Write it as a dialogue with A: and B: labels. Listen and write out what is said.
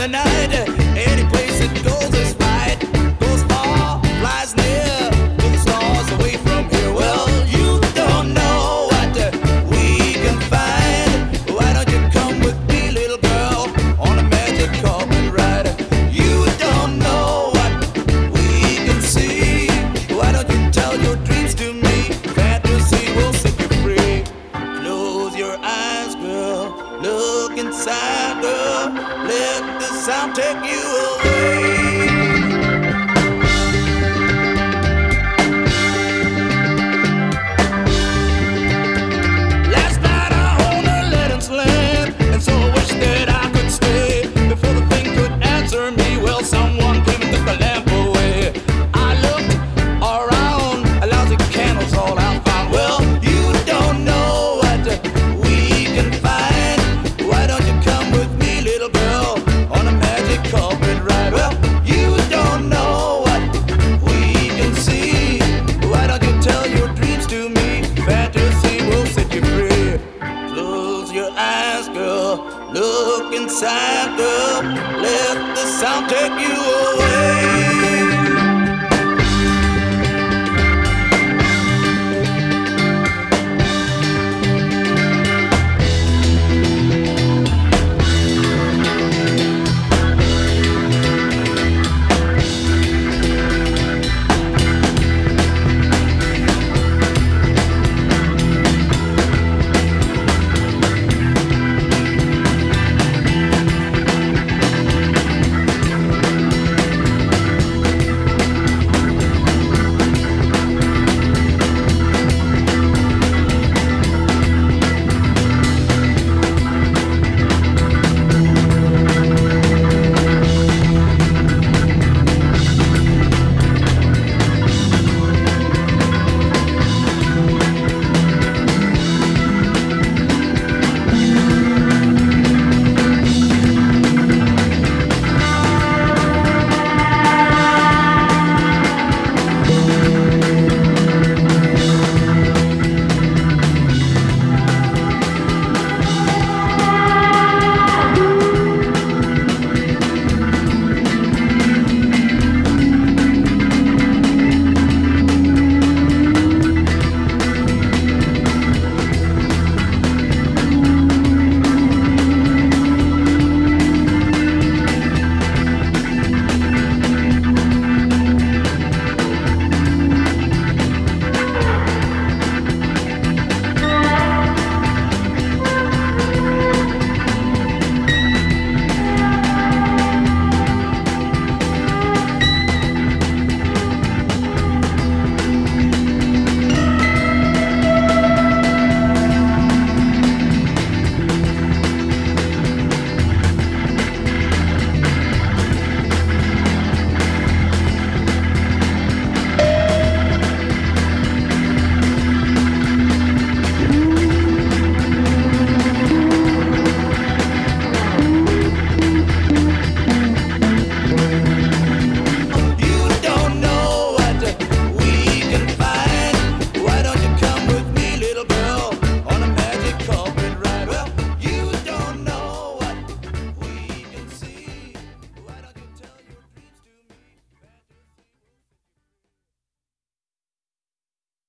A: the night. I'll take you away. Look inside, girl. Let the sound take you away.